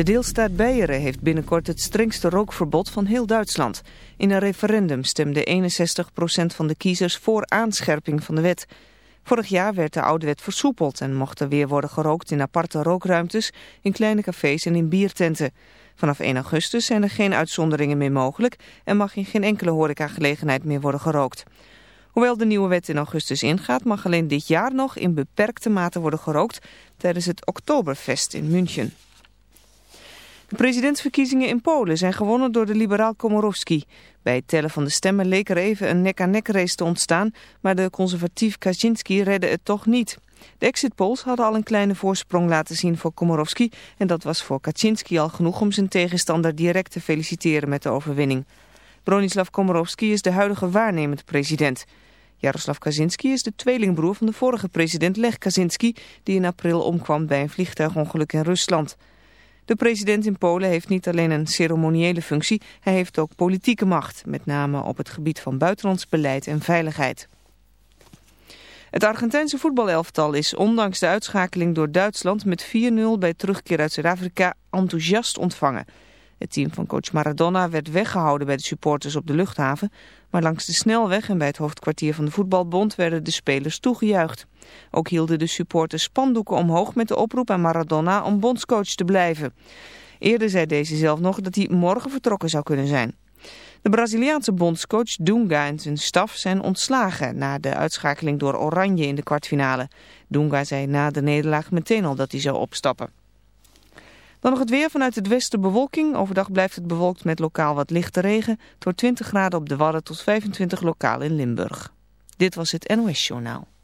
De deelstaat Beieren heeft binnenkort het strengste rookverbod van heel Duitsland. In een referendum stemde 61% van de kiezers voor aanscherping van de wet. Vorig jaar werd de oude wet versoepeld en mocht er weer worden gerookt in aparte rookruimtes, in kleine cafés en in biertenten. Vanaf 1 augustus zijn er geen uitzonderingen meer mogelijk en mag in geen enkele horecagelegenheid meer worden gerookt. Hoewel de nieuwe wet in augustus ingaat, mag alleen dit jaar nog in beperkte mate worden gerookt tijdens het Oktoberfest in München. De presidentsverkiezingen in Polen zijn gewonnen door de liberaal Komorowski. Bij het tellen van de stemmen leek er even een nek-aan-nek race te ontstaan, maar de conservatief Kaczynski redde het toch niet. De exit polls hadden al een kleine voorsprong laten zien voor Komorowski en dat was voor Kaczynski al genoeg om zijn tegenstander direct te feliciteren met de overwinning. Bronislav Komorowski is de huidige waarnemend president. Jaroslav Kaczynski is de tweelingbroer van de vorige president Lech Kaczynski, die in april omkwam bij een vliegtuigongeluk in Rusland. De president in Polen heeft niet alleen een ceremoniële functie, hij heeft ook politieke macht, met name op het gebied van buitenlands beleid en veiligheid. Het Argentijnse voetbalelftal is ondanks de uitschakeling door Duitsland met 4-0 bij terugkeer uit Zuid-Afrika enthousiast ontvangen. Het team van coach Maradona werd weggehouden bij de supporters op de luchthaven, maar langs de snelweg en bij het hoofdkwartier van de voetbalbond werden de spelers toegejuicht. Ook hielden de supporters spandoeken omhoog met de oproep aan Maradona om bondscoach te blijven. Eerder zei deze zelf nog dat hij morgen vertrokken zou kunnen zijn. De Braziliaanse bondscoach Dunga en zijn staf zijn ontslagen na de uitschakeling door Oranje in de kwartfinale. Dunga zei na de nederlaag meteen al dat hij zou opstappen. Dan nog het weer vanuit het westen bewolking. Overdag blijft het bewolkt met lokaal wat lichte regen. Door 20 graden op de Wadden tot 25 lokaal in Limburg. Dit was het NOS Journaal.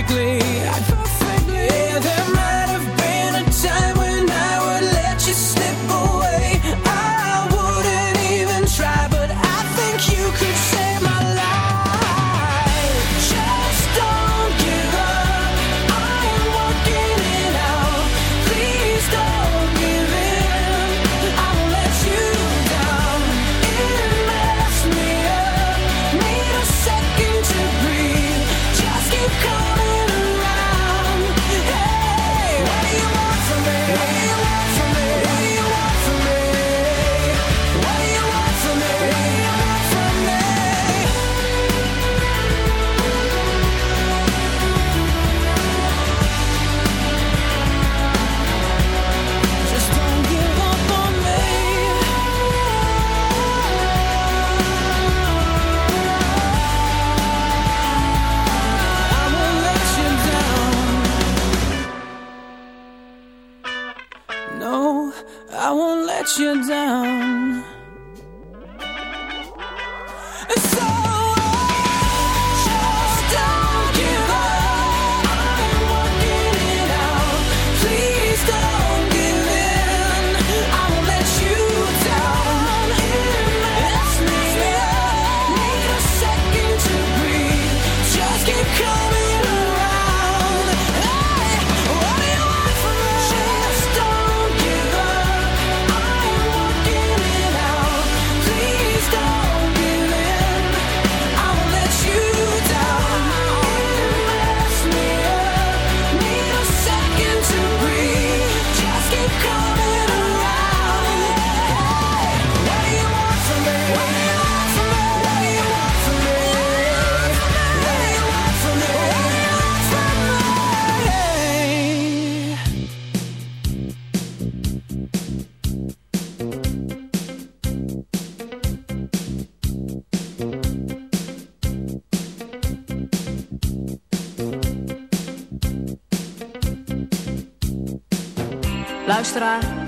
perfectly.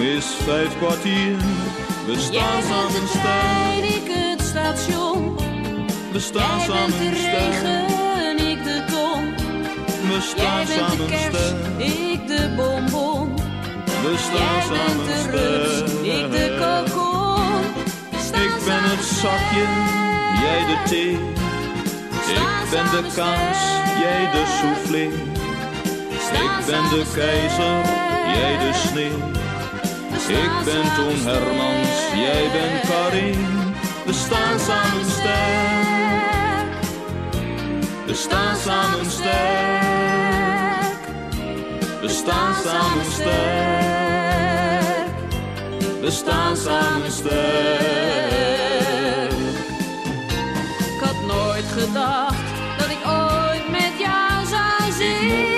is vijf kwartier. We staan Jij samen trein, ik het station. we staan Jij bent samen de regen, ik de ton. We Jij staan samen kerst, ik de bonbon. we staan Jij bent samen de rups, ik de kokon. Ik ben het zakje, jij de thee. Ik ben de kaas, jij de soufflé. Ik ben de keizer, jij de sneeuw. Ik ben Toon Hermans, jij bent Karin. We staan samen sterk. We staan samen sterk. We staan samen sterk. We staan samen sterk. Ik had nooit gedacht dat ik ooit met jou zou Ik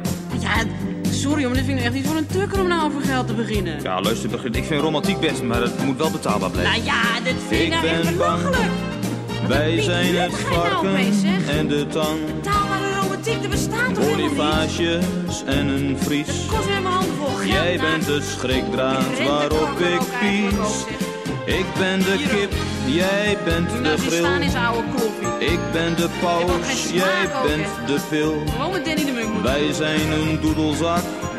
Sorry, maar dit vind ik echt niet voor een tukker om nou over geld te beginnen. Ja, luister, ik vind romantiek best, maar het moet wel betaalbaar blijven. Nou ja, dit vind ik, nou ben belachelijk. Wij zijn het nou varken en de tang. Taalbare romantiek, er bestaat toch? Bonifages en een vries. Het kost weer mijn handen vol geld. Jij nou. bent de schrikdraad waarop ik pies. Ik ben de kip, jij bent Doe de nou die staan grill. zijn oude kloffie. Ik ben de paus, jij ook, bent hè? de pil. Gewoon met Danny de Munk. Wij zijn een doedelzak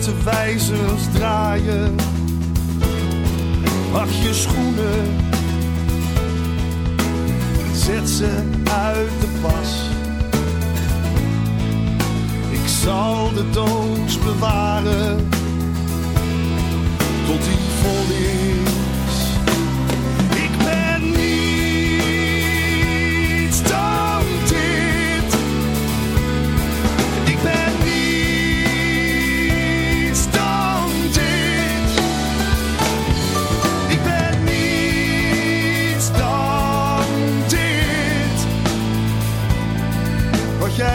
Te wijzers draaien. Mag je schoenen, zet ze uit de pas. Ik zal de doos bewaren tot die vol.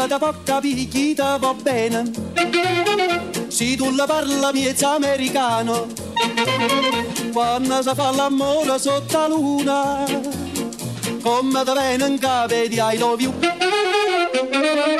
mamma da porta picchita va bene. Se tu la parla miezza americano, quando si fa l'amore sotto la luna, come da venen cave ai I.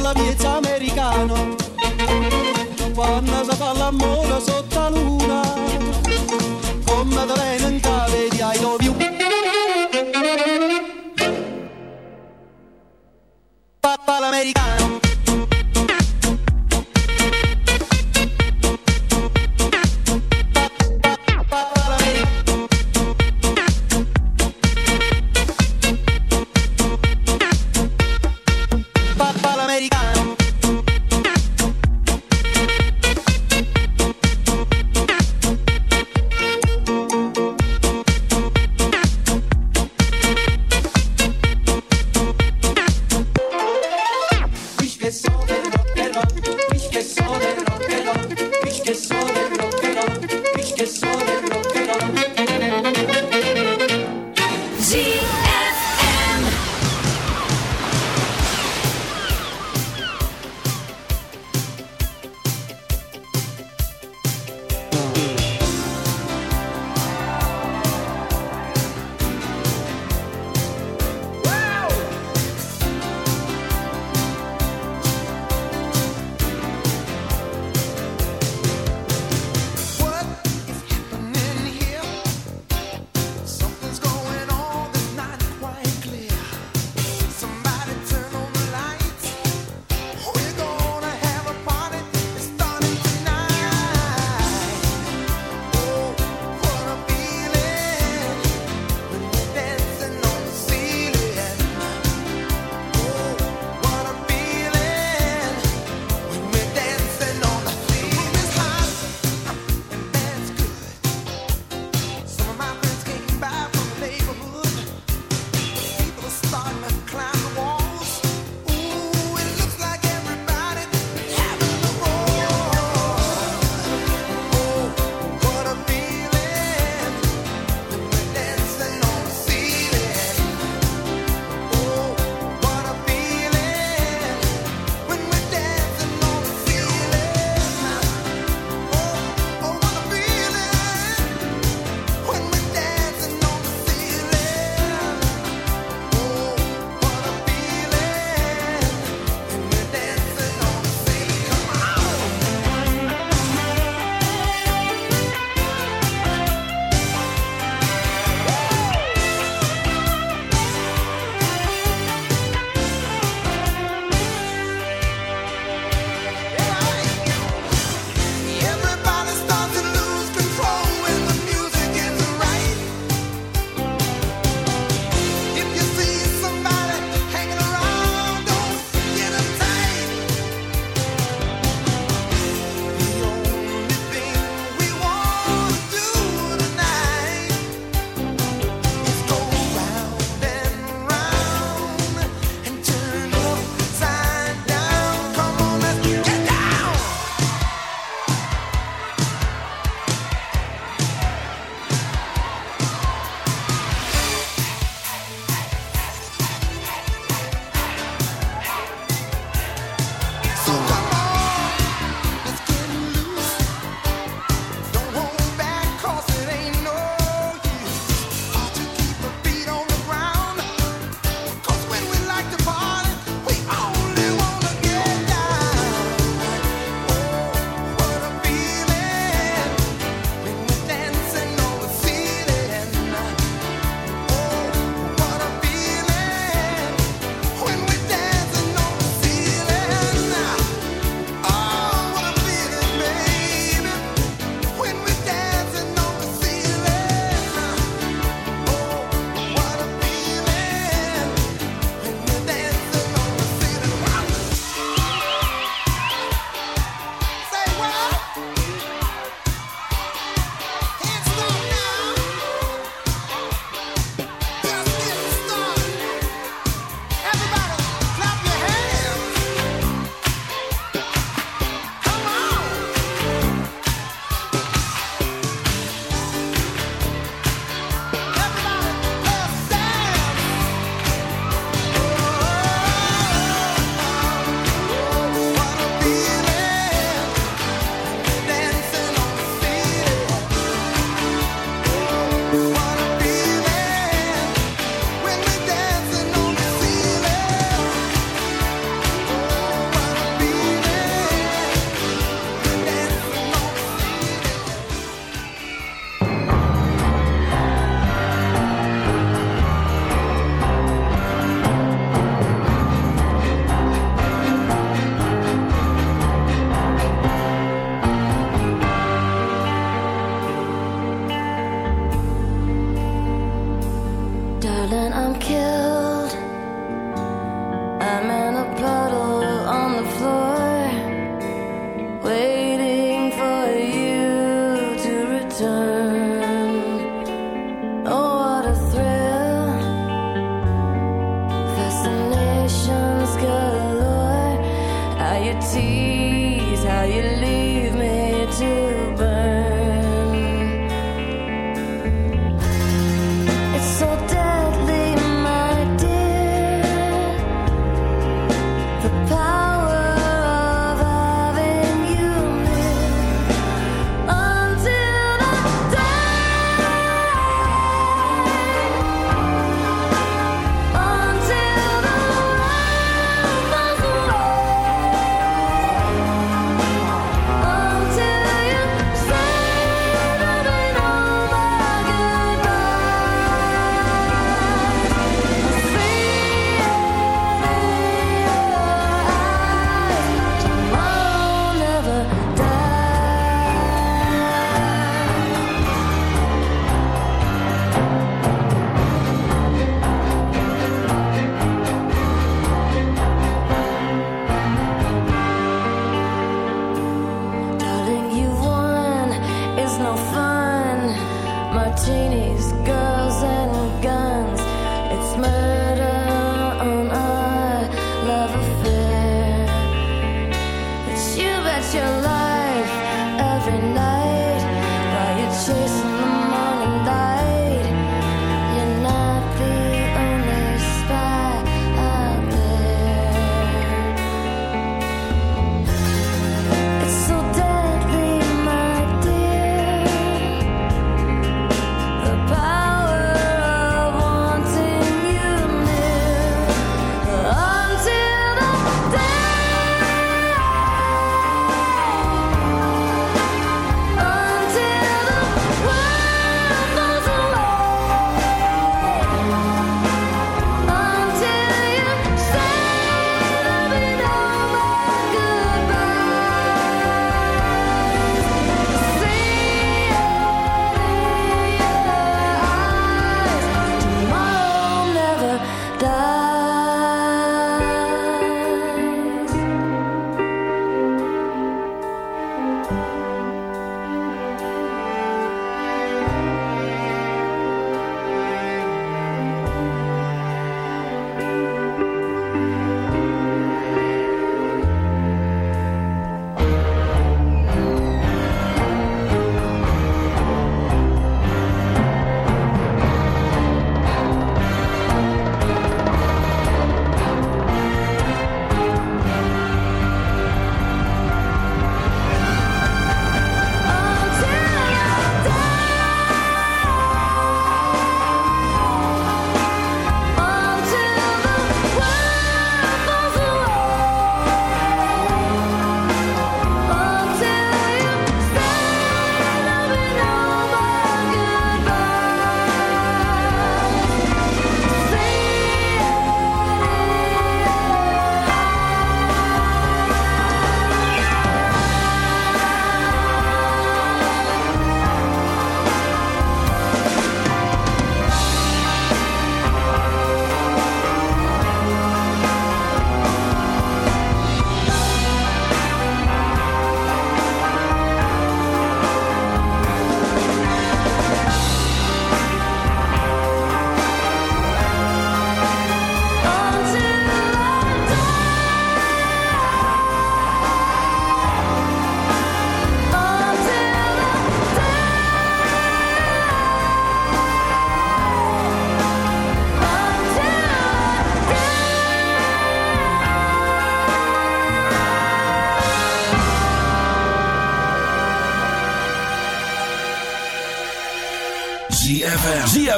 la miezza americana quando si fa l'amore sotto la luna con Madalena